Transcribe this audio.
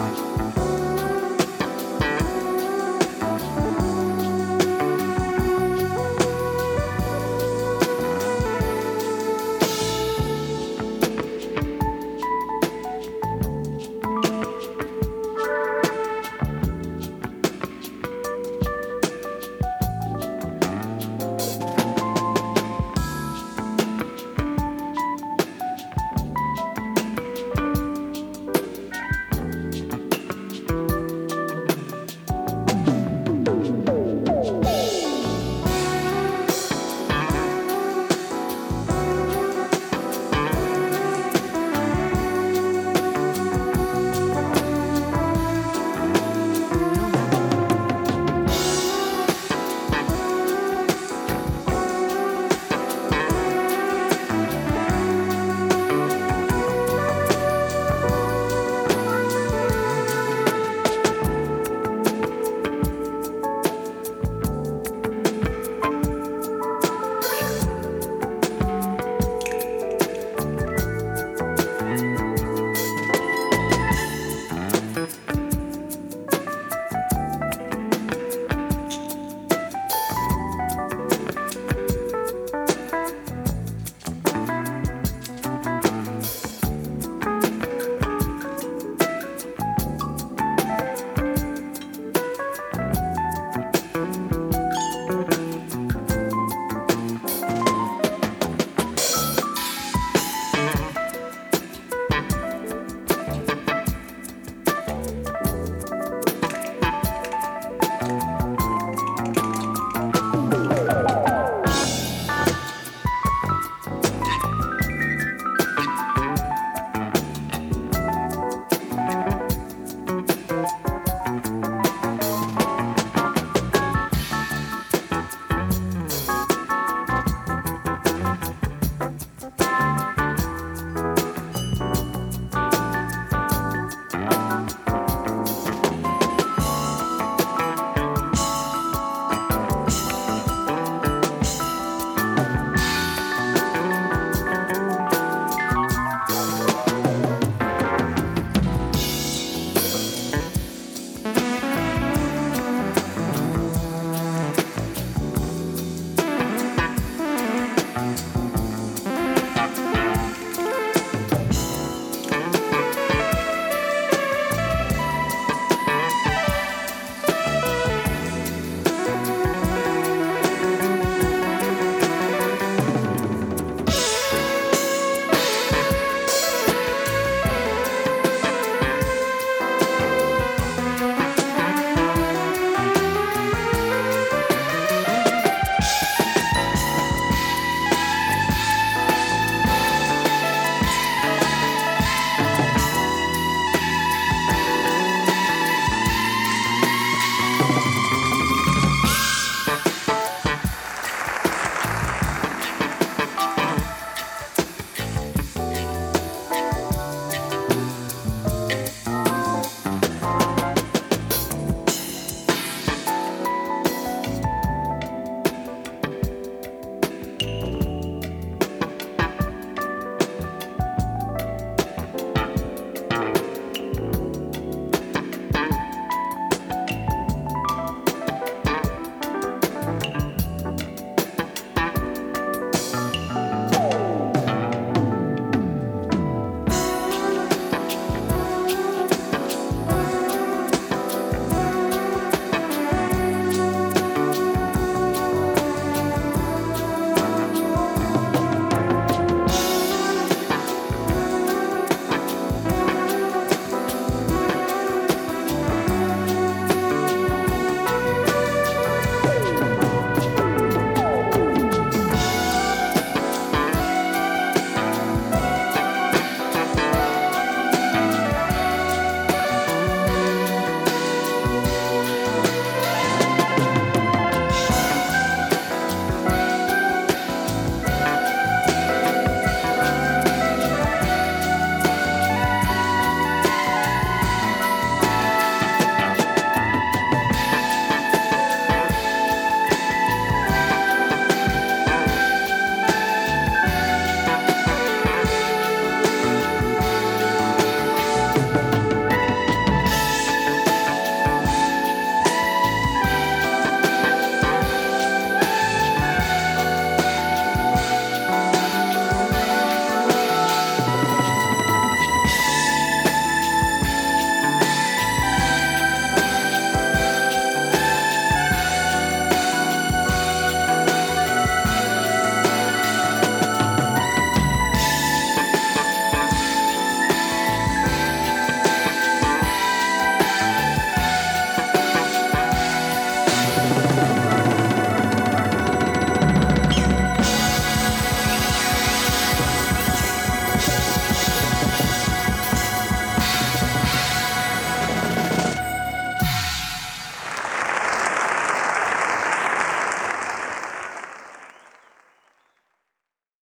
Bye.